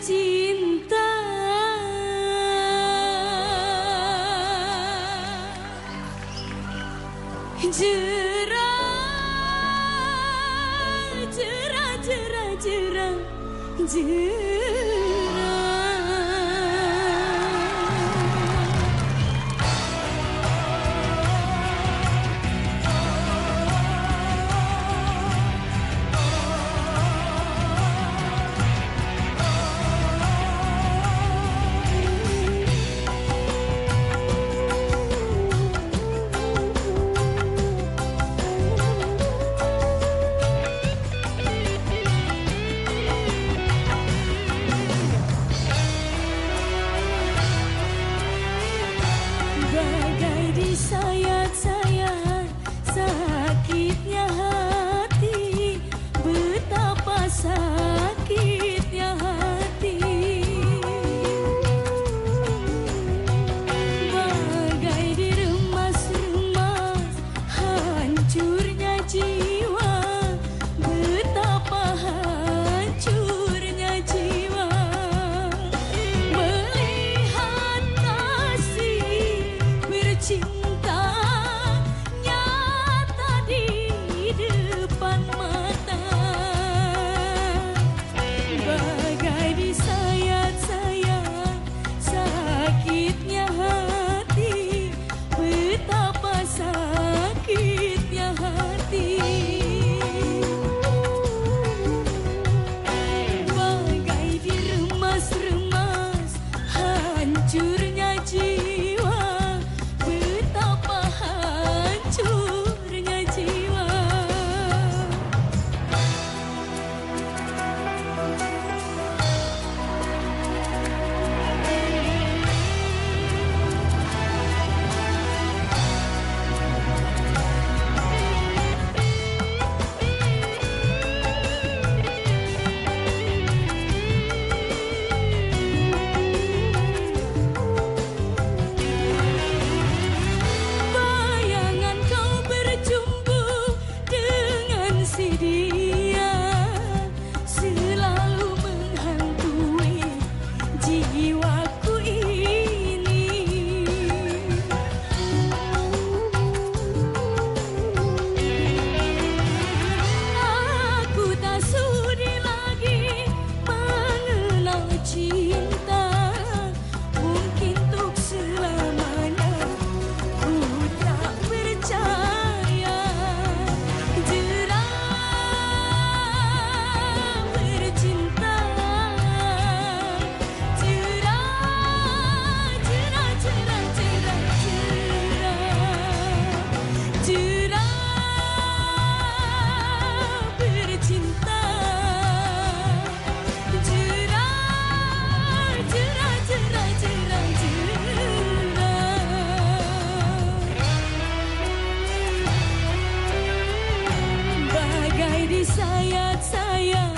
cinta Jera Jera Jera Jera Jera disayat-sayat